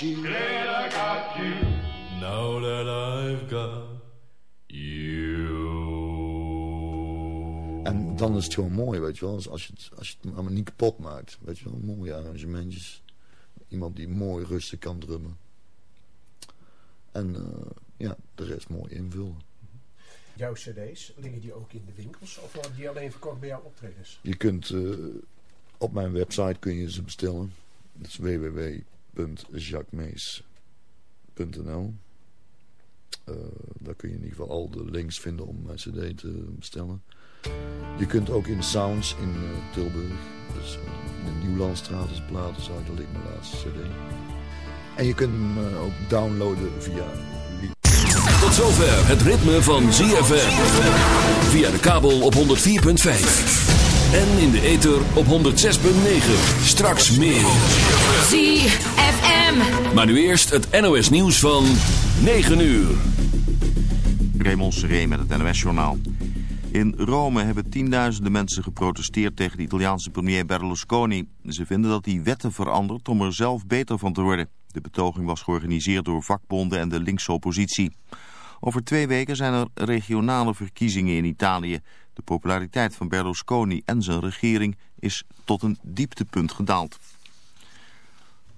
glad I got you. Now that I've got you. En dan is het gewoon mooi, weet je wel. Als je het, als je het allemaal niet kapot maakt. Weet je wel, mooie arrangementjes. Iemand die mooi rustig kan drummen. En eh, ja, de rest mooi invullen. Jouw cd's, liggen die ook in de winkels of worden die alleen verkocht bij jouw optredens? Je kunt eh, op mijn website kun je ze bestellen. Dat is www.jacquemees.nl Eh, Daar kun je in ieder geval al de links vinden om mijn cd te bestellen. Je kunt ook in Sounds in eh, Tilburg, dus in de Nieuwlandstraat is Platenzaak, daar ligt mijn laatste cd. En je kunt hem eh, ook downloaden via Tot zover het ritme van ZFM. Via de kabel op 104.5. En in de ether op 106.9. Straks meer. ZFM. Maar nu eerst het NOS nieuws van 9 uur. Raymond Seré met het NOS-journaal. In Rome hebben tienduizenden mensen geprotesteerd tegen de Italiaanse premier Berlusconi. Ze vinden dat hij wetten verandert om er zelf beter van te worden. De betoging was georganiseerd door vakbonden en de linkse oppositie. Over twee weken zijn er regionale verkiezingen in Italië. De populariteit van Berlusconi en zijn regering is tot een dieptepunt gedaald.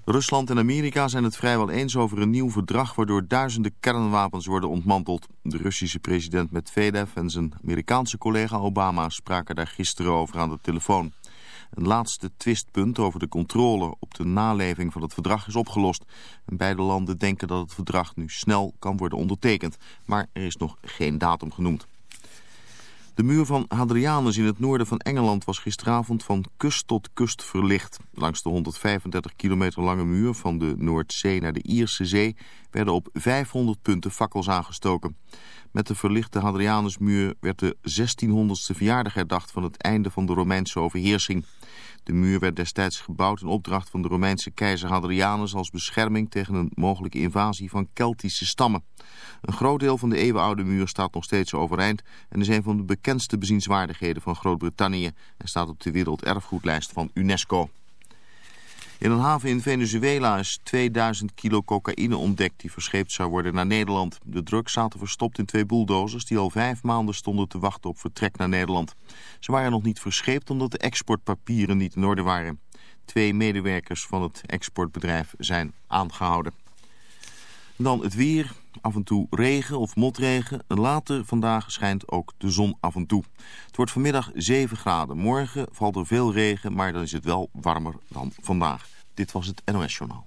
Rusland en Amerika zijn het vrijwel eens over een nieuw verdrag waardoor duizenden kernwapens worden ontmanteld. De Russische president Medvedev en zijn Amerikaanse collega Obama spraken daar gisteren over aan de telefoon. Een laatste twistpunt over de controle op de naleving van het verdrag is opgelost. En beide landen denken dat het verdrag nu snel kan worden ondertekend, maar er is nog geen datum genoemd. De muur van Hadrianus in het noorden van Engeland was gisteravond van kust tot kust verlicht. Langs de 135 kilometer lange muur van de Noordzee naar de Ierse Zee werden op 500 punten fakkels aangestoken. Met de verlichte Hadrianusmuur werd de 1600ste verjaardag herdacht van het einde van de Romeinse overheersing. De muur werd destijds gebouwd in opdracht van de Romeinse keizer Hadrianus als bescherming tegen een mogelijke invasie van Keltische stammen. Een groot deel van de eeuwenoude muur staat nog steeds overeind en is een van de bekendste bezienswaardigheden van Groot-Brittannië en staat op de werelderfgoedlijst van UNESCO. In een haven in Venezuela is 2000 kilo cocaïne ontdekt die verscheept zou worden naar Nederland. De drugs zaten verstopt in twee bulldozers die al vijf maanden stonden te wachten op vertrek naar Nederland. Ze waren nog niet verscheept omdat de exportpapieren niet in orde waren. Twee medewerkers van het exportbedrijf zijn aangehouden. Dan het weer, af en toe regen of motregen. Later vandaag schijnt ook de zon af en toe. Het wordt vanmiddag 7 graden. Morgen valt er veel regen, maar dan is het wel warmer dan vandaag. Dit was het NOS Journaal.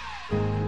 thank you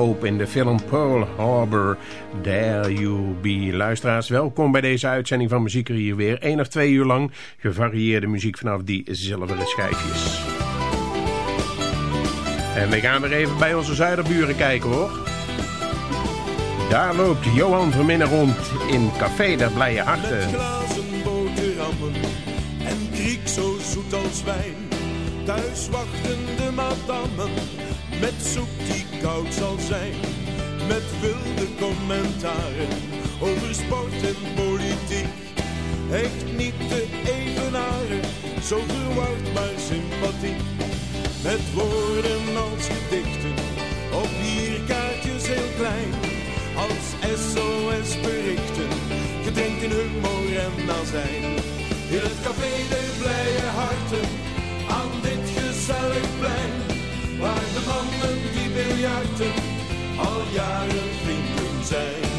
In de film Pearl Harbor, There You Be. Luisteraars, welkom bij deze uitzending van Muziek hier weer. Eén of twee uur lang gevarieerde muziek vanaf die zilveren schijfjes. En we gaan weer even bij onze zuiderburen kijken hoor. Daar loopt Johan Verminnen rond in Café der Blije Harten. Glazen boterhammen en kriek zo zoet als wijn. Thuis wachten de madammen met soep die koud zal zijn. Met wilde commentaren over sport en politiek. Echt niet te evenaren, zo verward maar sympathiek. Met woorden als gedichten, op bierkaartjes heel klein. Als SOS berichten, gedrenkt in humor en azijn. In het café de blije vrienden zijn.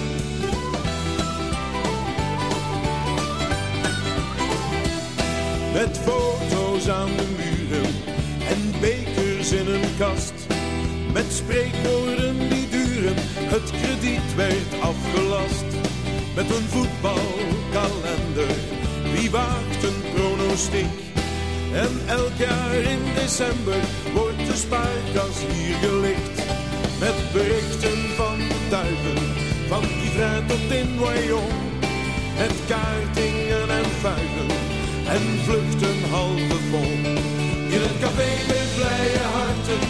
Met foto's aan de muren en bekers in een kast. Met spreekwoorden die duren, Het krediet werd afgelast met een voetbalkalender. Wie waagt een pronostiek? En elk jaar in december wordt de spaarkas hier gelicht. Met berichten van de duiven, van Yverdon tot in Noyon. Met kaartingen en vuiven en vluchten halve vol. In het café met blije harten,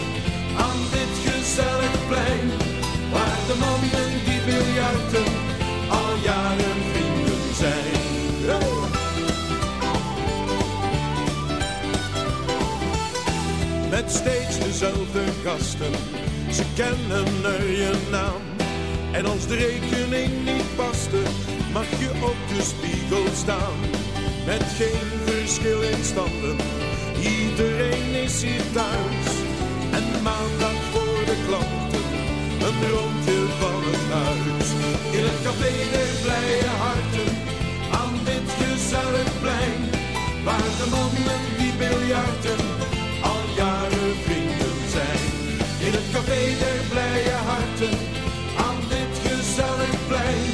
aan dit gezellig plein. Waar de mannen die biljarten al jaren vrienden zijn. Met steeds dezelfde gasten, ze kennen er je naam. En als de rekening niet paste, mag je op de spiegel staan. Met geen verschil in standen, iedereen is hier thuis. En maandag voor de klanten, een rondje van het huis. In het café der blije harten, aan dit gezellig plein. Waar de mannen die biljarten, café der blije harten, aan dit gezellig plein.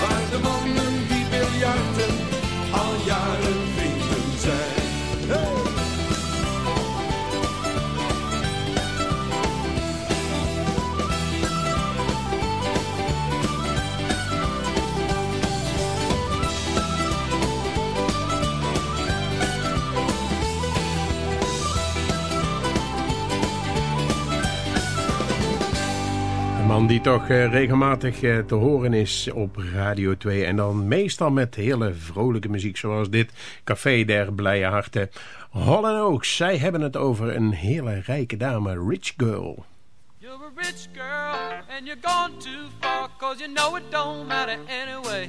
Waar de mannen die biljarten, die toch eh, regelmatig eh, te horen is op Radio 2. En dan meestal met hele vrolijke muziek zoals dit. Café der Blije Harten. Holland Oaks, zij hebben het over een hele rijke dame, Rich Girl. You're girl and you're you know it don't matter anyway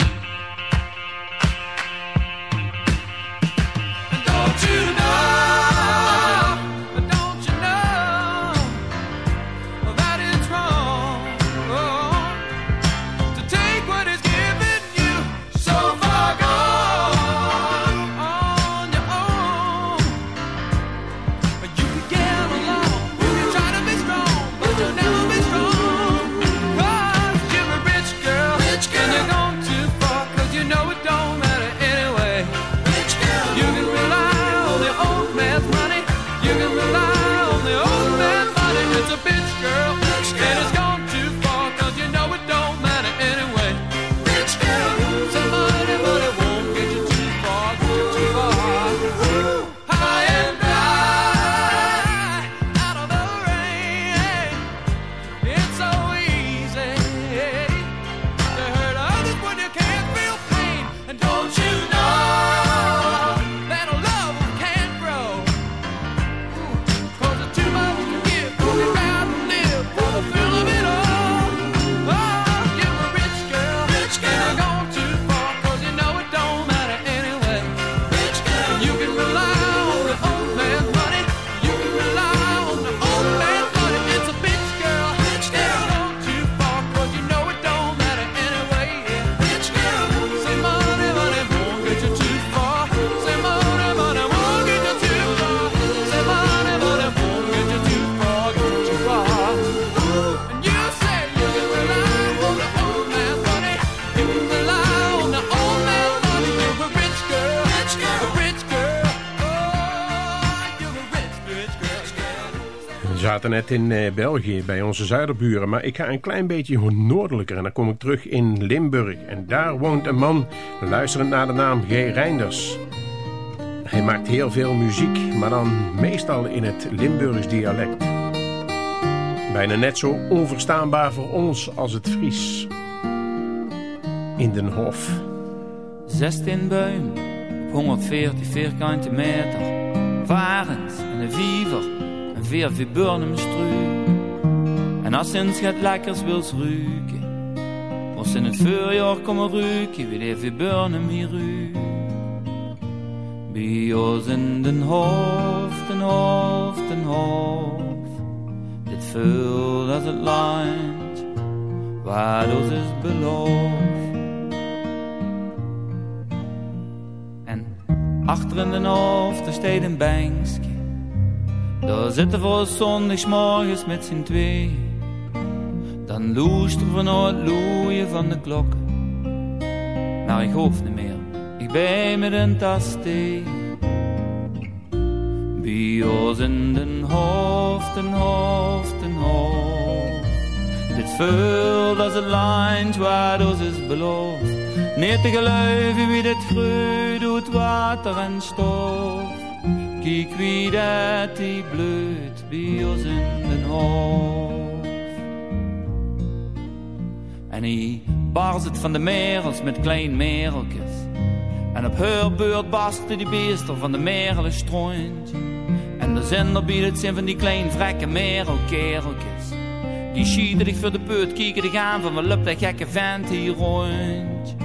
zaten net in eh, België bij onze zuiderburen, maar ik ga een klein beetje noordelijker en dan kom ik terug in Limburg. En daar woont een man, luisterend naar de naam G. Reinders. Hij maakt heel veel muziek, maar dan meestal in het Limburgs dialect. Bijna net zo onverstaanbaar voor ons als het Fries. In den Hof. 16 buim op 140 vierkante meter. Varens en een viever vier viburnum struik. En als sinds het lekkers wils ruiken, moest in het voorjaar komen ruiken wie de viburnum hier ruikt. Bij ons in den hof, den hof, den hof. Dit fult als het lijnt waar ons is beloofd. En achter in de hoofd steekt een bankje. Daar zitten we zondagsmorgens met z'n twee. Dan luisteren we naar het loeien van de klokken. Maar ik hoef niet meer, ik ben met een tas thee. Bij ons in den hoofd, en hoofd, en hoofd. Dit vult als het lijntje waar ons is beloofd. Niet te geloven wie dit groeit doet water en stof. Kijk wie dat die bloeit bij ons in den hoofd. En hij barst het van de merels met klein mereltjes. En op haar beurt barstte die beester van de merelen stroontje. En de zender biedt het zin van die klein vrekke merelkereltjes. Die schieten dich voor de put, kieken dich aan van wat loopt dat gekke vent hier rond.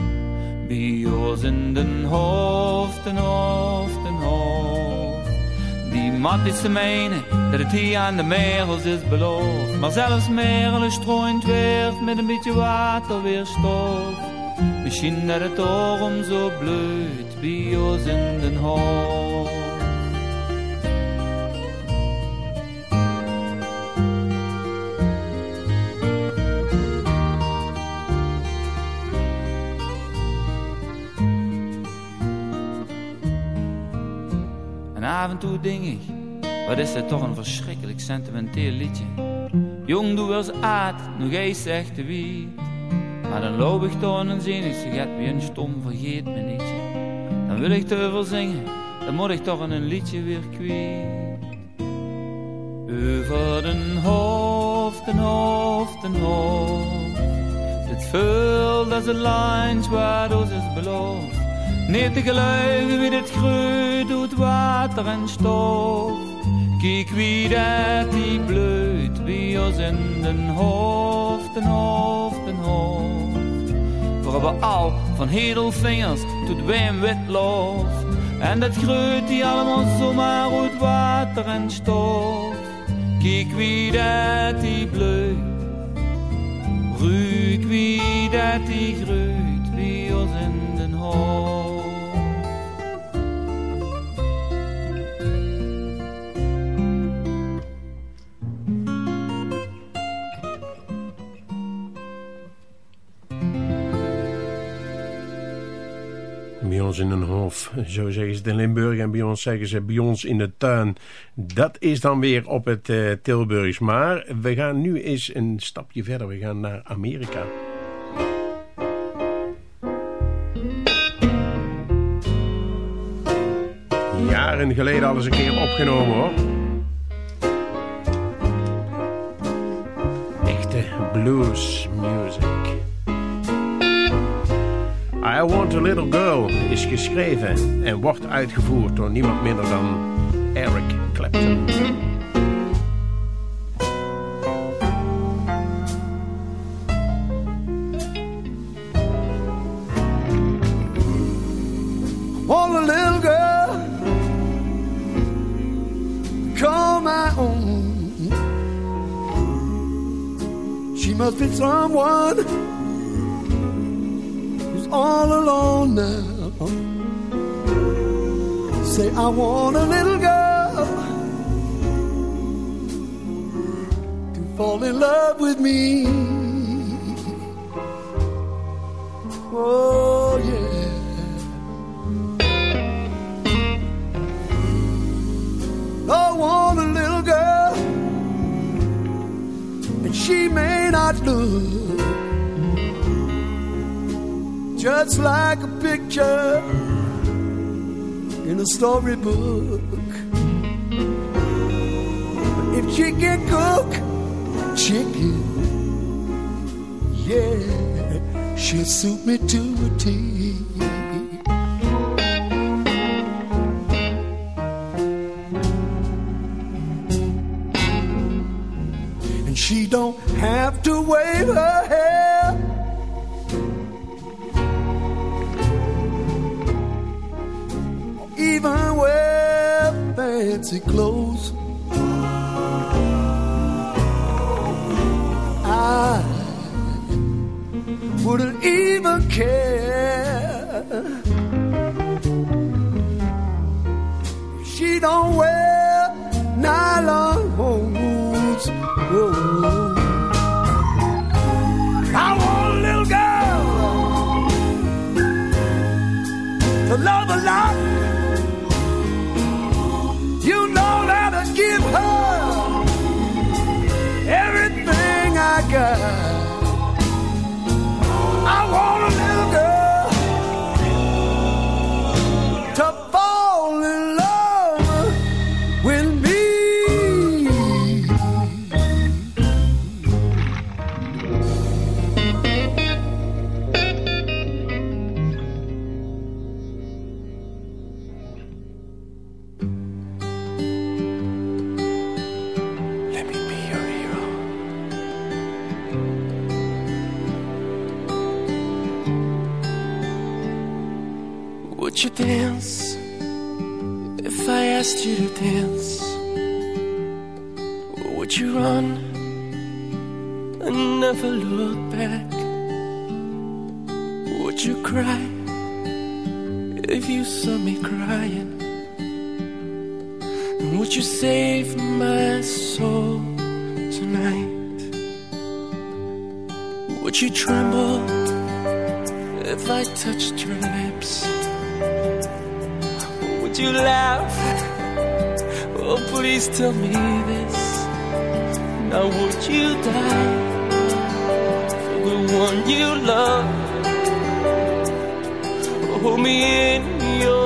Bij ons in den hoofd, en hoofd, en hoofd. Mat is te menen dat het hier aan de merels is beloofd. Maar zelfs merelen strooient weer met een beetje water weer stof. Misschien dat het daarom zo bloeit bij ons in den hoofd. En en ik, wat is dit toch een verschrikkelijk sentimenteel liedje. Jong doe als aard, nog eens zegt wie. Maar dan loop ik door een zinnig sigaret wie een stom vergeet me nietje. Dan wil ik te veel zingen, dan moet ik toch een liedje weer kwijt. Over den hoofd, en hoofd, en hoofd. Dit vult als een lijntje waar is beloofd. Niet te geloven wie dit groeit doet water en stof. Kijk wie dat die bloeit bij ons in den hoofd, en hoofd, en hoofd. We al van hedelvingers tot wim witlof. En dat groeit die allemaal zomaar uit water en stof. Kijk wie dat die bloeit. Ruik wie dat die groeit bij ons in den hoofd. In een hof, zo zeggen ze het in Limburg. En bij ons zeggen ze bij ons in de tuin. Dat is dan weer op het eh, Tilburgs. Maar we gaan nu eens een stapje verder. We gaan naar Amerika. Jaren geleden al eens een keer opgenomen hoor. Echte blues music. I Want a Little Girl is geschreven en wordt uitgevoerd door niemand minder dan Eric Clapton. Must be someone now. Say, I want a little girl to fall in love with me. Oh, yeah. I want a little girl, and she may not look just like picture in a storybook. If she can cook chicken, yeah, she'll suit me to a T. don't worry. you save my soul tonight? Would you tremble if I touched your lips? Would you laugh? Oh, please tell me this. Now, would you die for the one you love? Hold me in your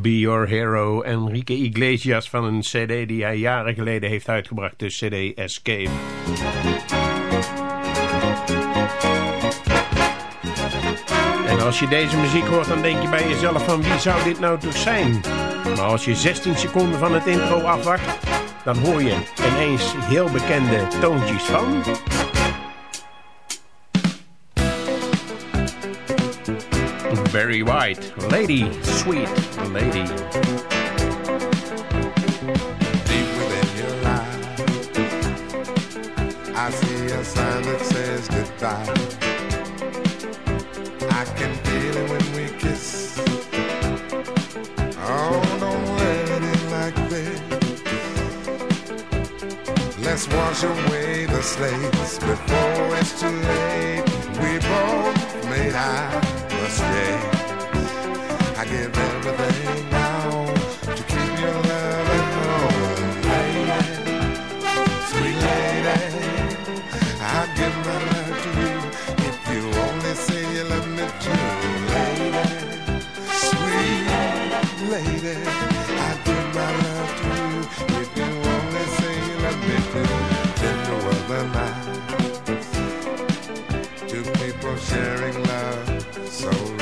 Be Your Hero. Enrique Iglesias van een cd die hij jaren geleden heeft uitgebracht. De cd Escape. En als je deze muziek hoort, dan denk je bij jezelf van wie zou dit nou toch zijn? Maar als je 16 seconden van het intro afwacht, dan hoor je ineens heel bekende toontjes van... Barry White, Lady, Sweet Lady. deep within your eyes. I see a sign that says goodbye. I can feel it when we kiss. Oh, don't let it like this. Let's wash away the slates before it's too late. We both made I give everything now to keep love lady. Sweet lady, I'd give my life to you if you only say you love me too, lady. Sweet lady, I'd give my love to you if you only say you love me too. Other two people sharing love so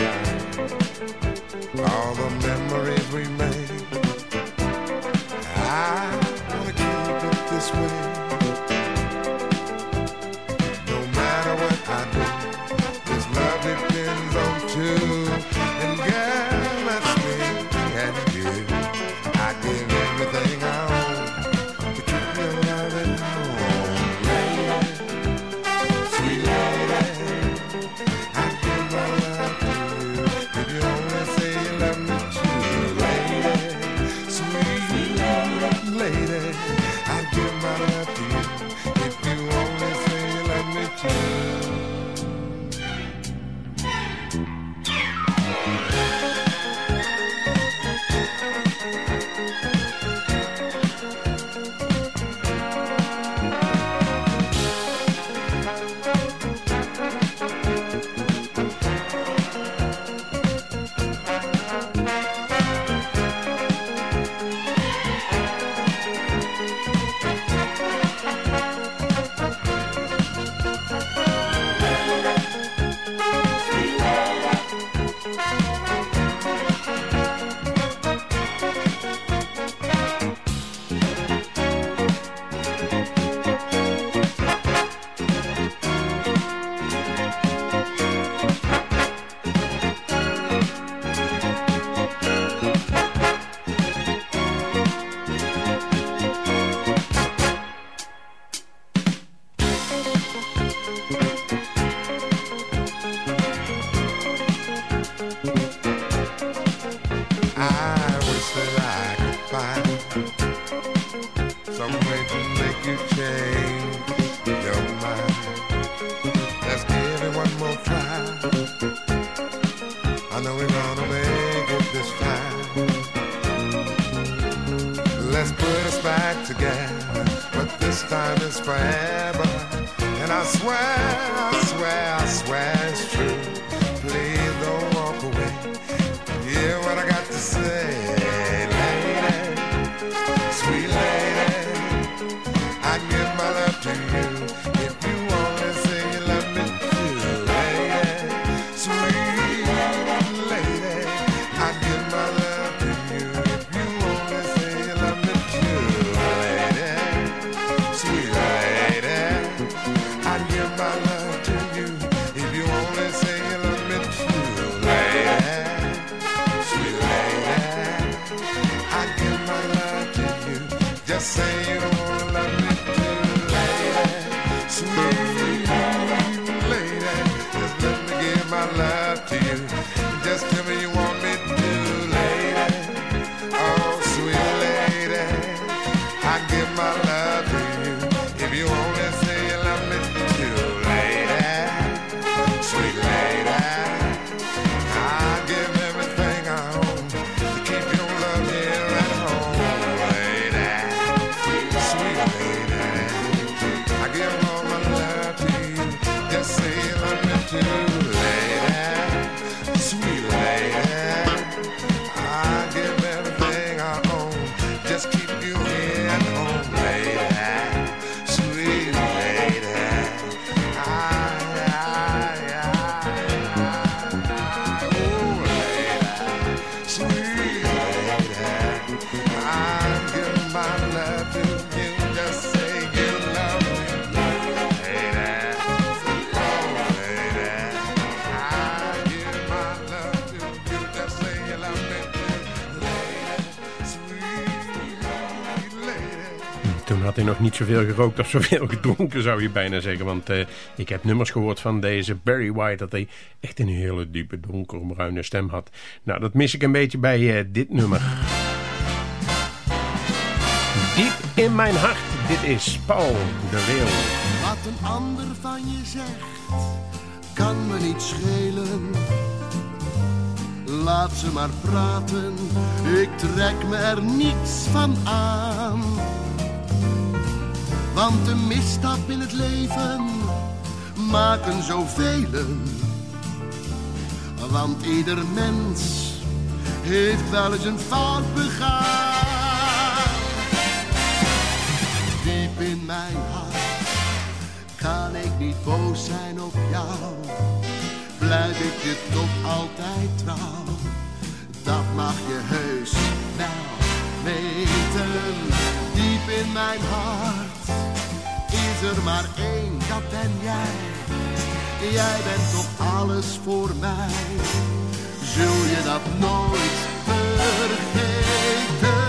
say had nog niet zoveel gerookt of zoveel gedronken, zou je bijna zeggen. Want eh, ik heb nummers gehoord van deze Barry White... dat hij echt een hele diepe, donkerbruine stem had. Nou, dat mis ik een beetje bij eh, dit nummer. Diep in mijn hart, dit is Paul de Leeuw. Wat een ander van je zegt, kan me niet schelen. Laat ze maar praten, ik trek me er niets van aan. Want een misstap in het leven maken zoveel. Want ieder mens heeft wel eens een fout begaan. Diep in mijn hart kan ik niet boos zijn op jou. Blijf ik je toch altijd trouw. Dat mag je heus wel weten. Diep in mijn hart is er maar één, dat ben jij. Jij bent toch alles voor mij. Zul je dat nooit vergeten?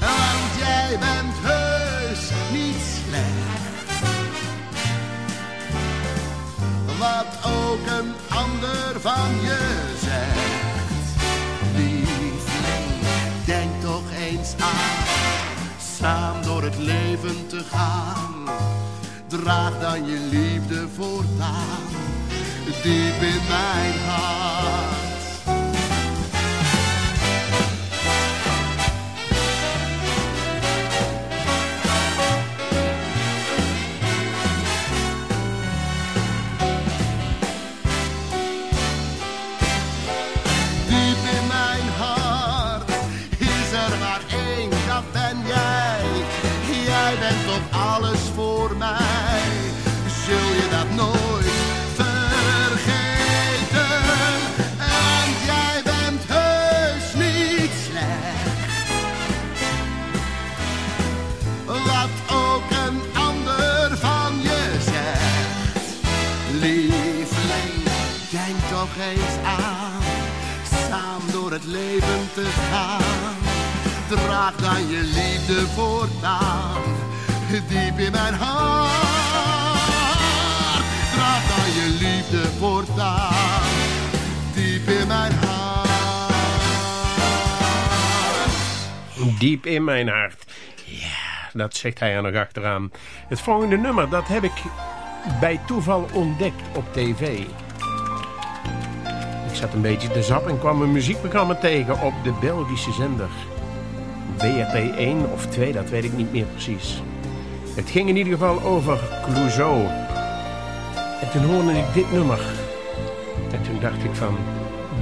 Want jij bent heus niet slecht. Wat ook een ander van je zegt. Lieveling, denk toch eens aan. Samen het leven te gaan. Draag dan je liefde voortaan. Diep in mijn hart. Te gaan. Draag dan je liefde voortaan. Diep in mijn hart. Draag dan je liefde voortaan. Diep in mijn hart. Diep in mijn hart. Ja, dat zegt hij er nog achteraan. Het volgende nummer, dat heb ik bij toeval ontdekt op tv. Zat een beetje te zappen en kwam een muziekprogramma tegen op de Belgische zender. BRT 1 of 2, dat weet ik niet meer precies. Het ging in ieder geval over Clouseau. En toen hoorde ik dit nummer. En toen dacht ik van,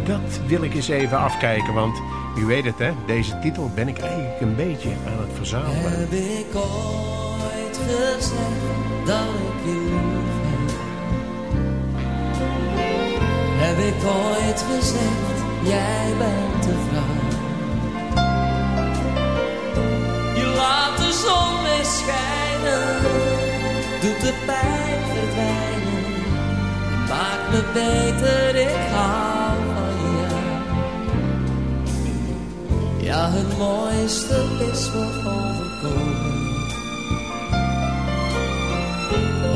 dat wil ik eens even afkijken. Want u weet het hè, deze titel ben ik eigenlijk een beetje aan het verzamelen. Heb ik ooit gezegd dat ik heb? Ik ooit gezegd, jij bent de vrouw? Je laat de zon weer schijnen, doet de pijn verdwijnen. Maakt me beter, ik hou van jou. Ja, het mooiste is me overkomen.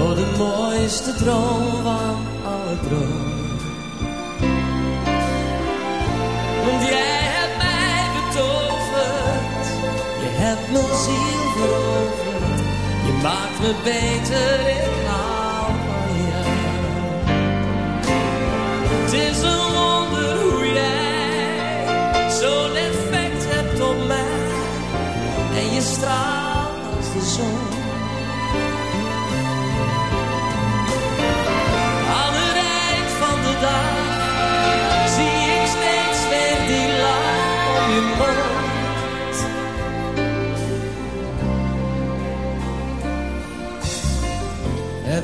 Oh, de mooiste droom van alle dromen. Want jij hebt mij betoverd. Je hebt mijn ziel veroverd. Je maakt me beter, ik hou van jou. Het is een wonder hoe jij zo'n effect hebt op mij. En je straalt als de zon.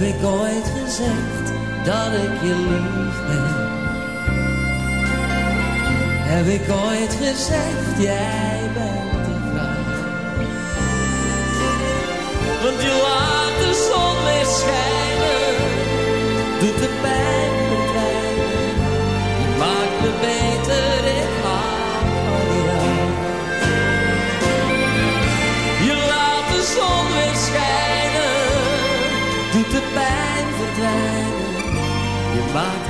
Heb ik ooit gezegd dat ik je lief heb? Heb ik ooit gezegd, jij?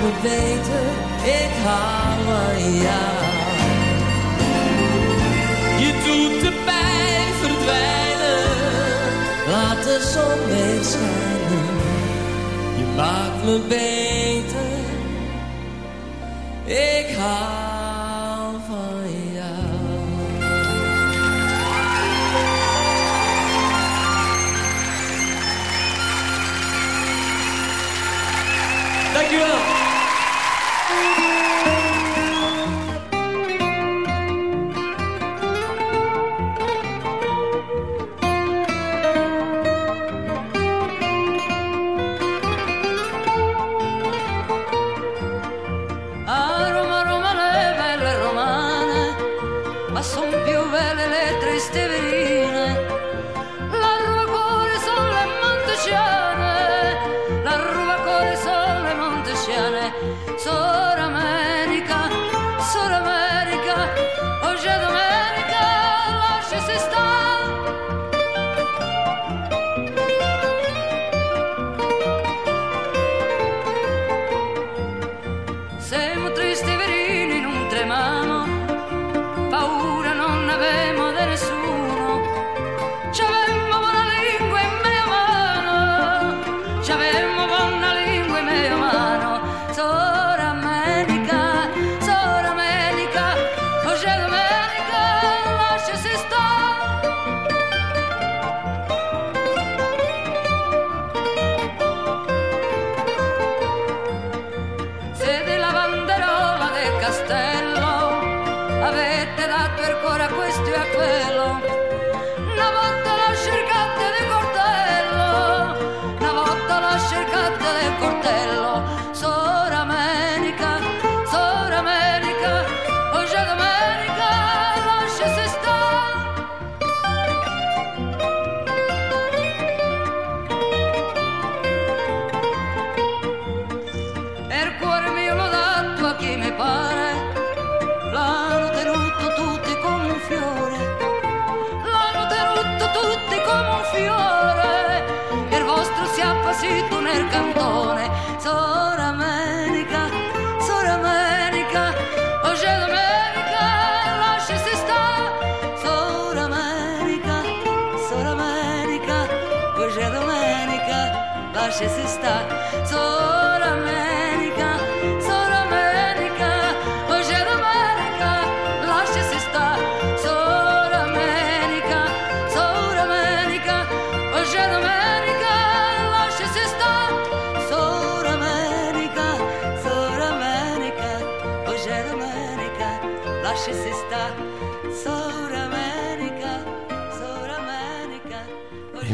moet weten, ik hou van jou. Je doet de pijn verdwijnen, laat de zon weer schijnen. Je maakt me beter, ik hou ancora questo e quello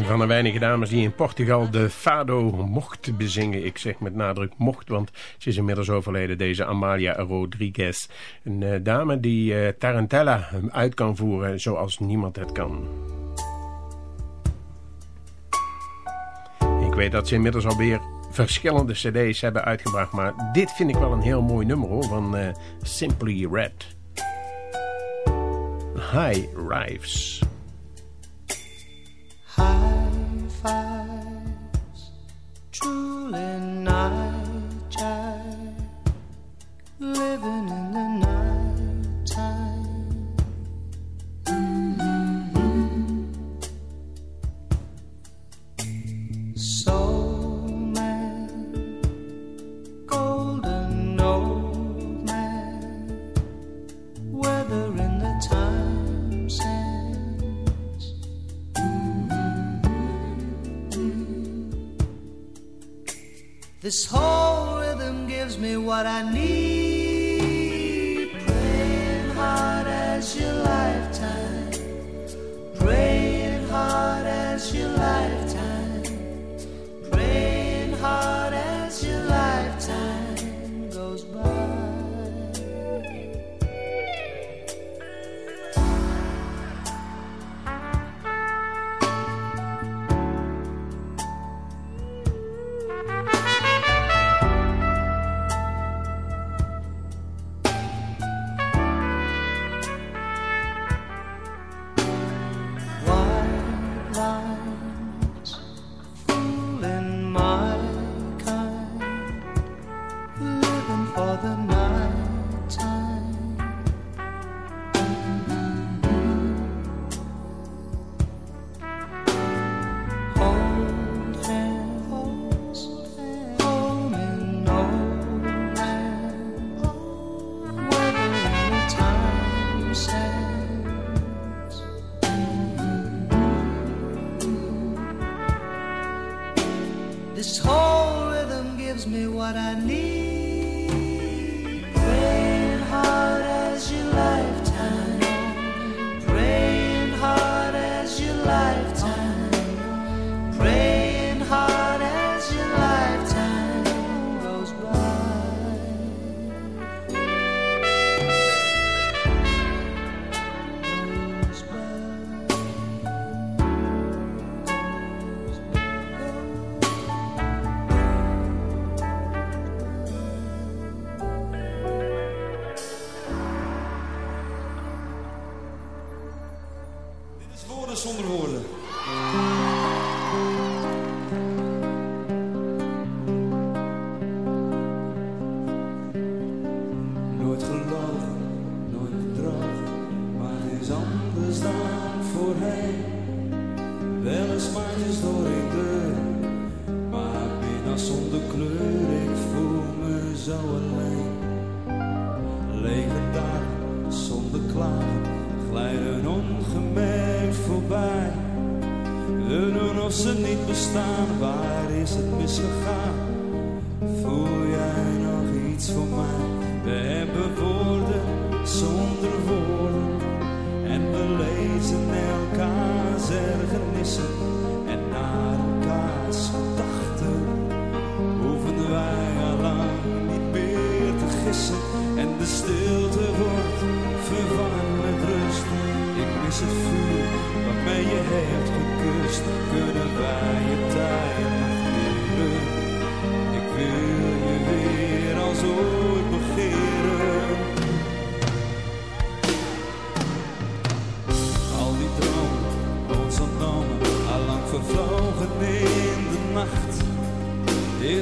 van de weinige dames die in Portugal de fado mocht bezingen. Ik zeg met nadruk mocht, want ze is inmiddels overleden, deze Amalia Rodriguez. Een eh, dame die uh, Tarantella uit kan voeren zoals niemand het kan. Ik weet dat ze inmiddels alweer verschillende cd's hebben uitgebracht, maar dit vind ik wel een heel mooi nummer hoor, van eh, Simply Red. High Rives. far. This whole rhythm gives me what I need. Praying hard as you like.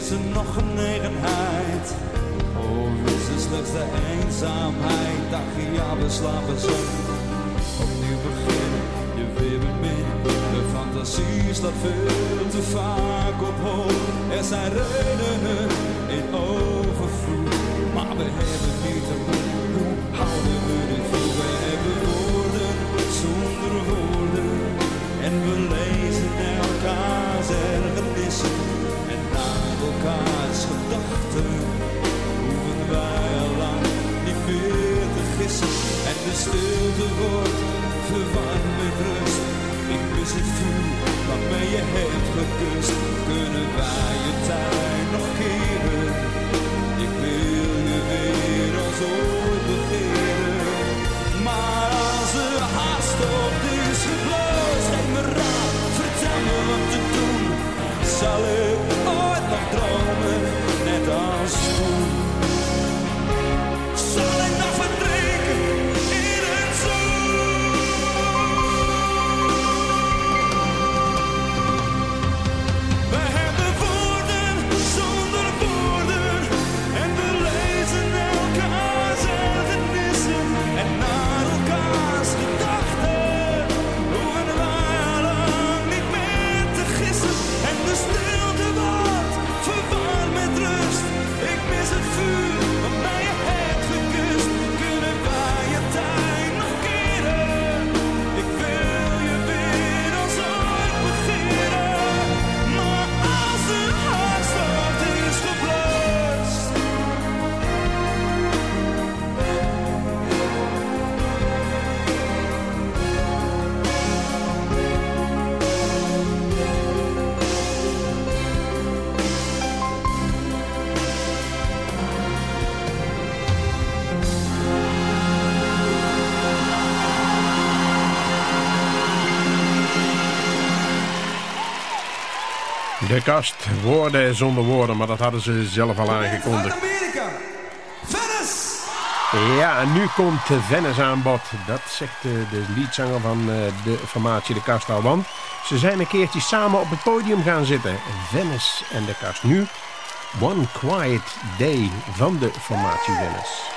is er nog genegenheid? Of is er slechts de eenzaamheid? Ach ja, we slapen zo. Opnieuw beginnen, je weer beminnen. De fantasie staat veel te vaak op hoog. Er zijn redenen in overvloed, maar we hebben niet de moed. Houden we dit voor? We hebben woorden zonder woorden. het stilte wordt verwarm met rust. Ik mis het voel waarmee je hebt gekust. Kunnen wij je tijd nog keren? Ik wil je weer als ooit begeren. Maar als de haast op is gebloosd, geef me raad, vertel me wat te doen. Zal ik ooit nog dromen, net als toen? de kast. Woorden zonder woorden, maar dat hadden ze zelf al aangekondigd. Ja, en nu komt Venice aan bod. Dat zegt de liedzanger van eh, de formatie De Kast al. Want ze zijn een keertje samen op het podium gaan zitten. Venice en De Kast. Nu One Quiet Day van de formatie Venice.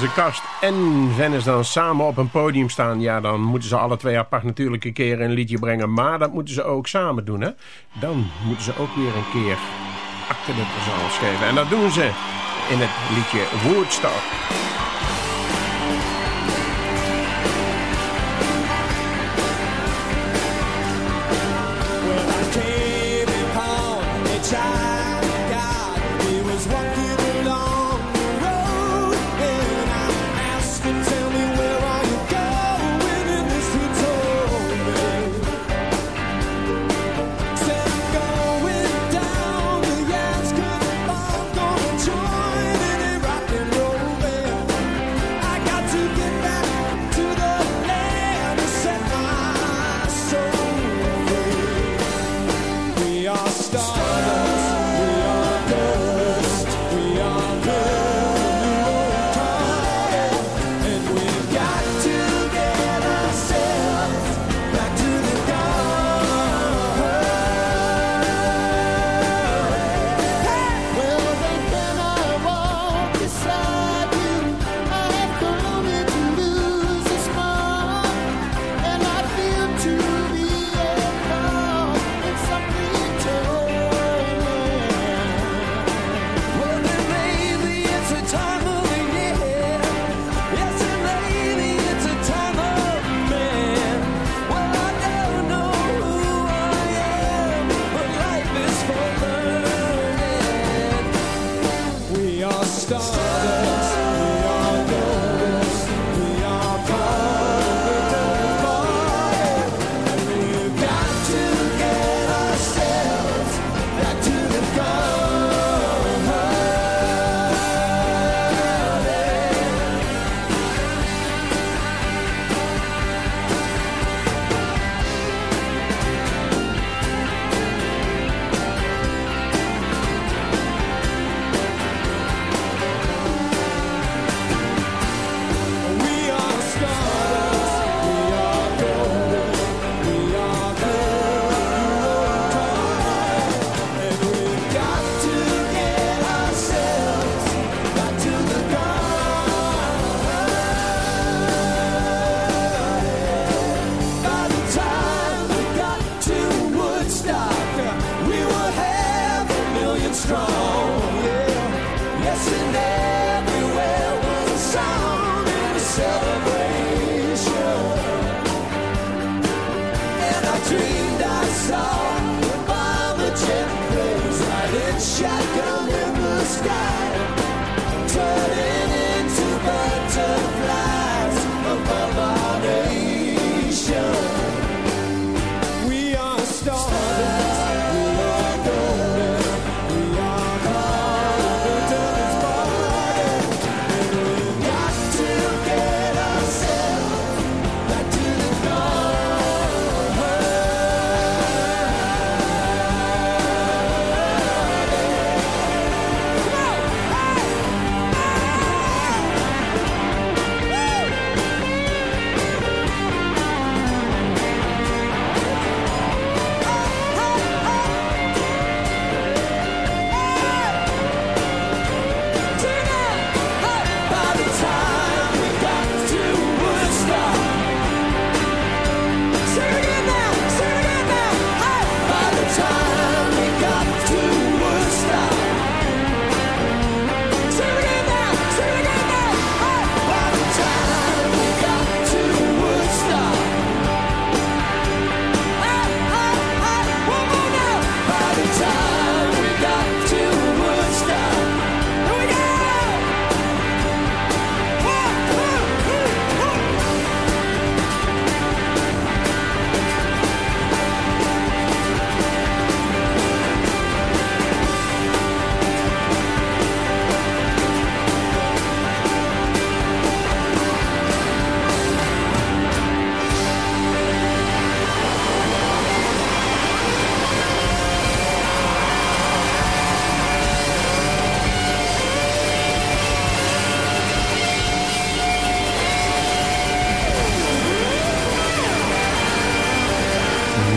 als een kast en Venice dan samen op een podium staan... ja, dan moeten ze alle twee apart natuurlijk een keer een liedje brengen. Maar dat moeten ze ook samen doen, hè. Dan moeten ze ook weer een keer achter de persoon schrijven. En dat doen ze in het liedje Woodstock.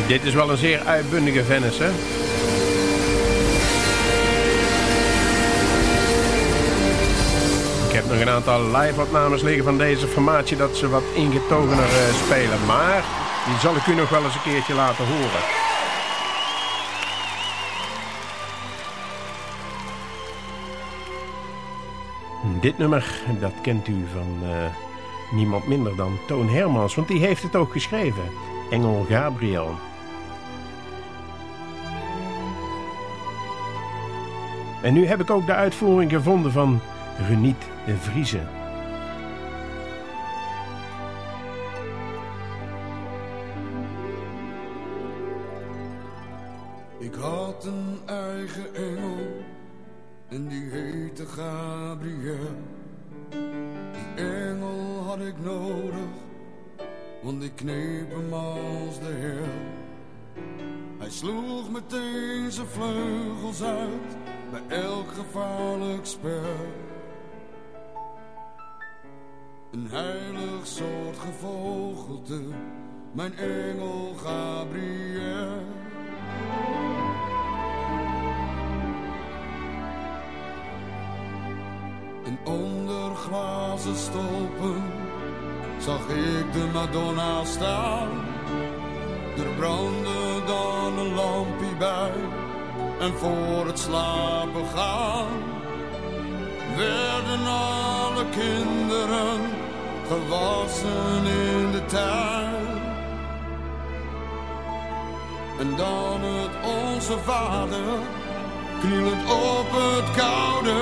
Dit is wel een zeer uitbundige Venice, hè? Ik heb nog een aantal live-opnames liggen van deze formatie... dat ze wat ingetogener eh, spelen. Maar die zal ik u nog wel eens een keertje laten horen. Dit nummer, dat kent u van eh, niemand minder dan Toon Hermans, want die heeft het ook geschreven. Engel Gabriel. En nu heb ik ook de uitvoering gevonden van Reniet de Vrieze. Ik had een eigen engel en die heette Gabriel. Die engel had ik nodig, want ik kneep hem als de hel. Hij sloeg meteen zijn vleugels uit bij elk gevaarlijk spel. Een heilig soort gevogelte, mijn engel Gabriel. En onder glazen stolpen zag ik de Madonna staan. Er brandde dan een lampje bij en voor het slapen gaan werden alle kinderen gewassen in de tuin. En dan het onze vader, knielend op het koude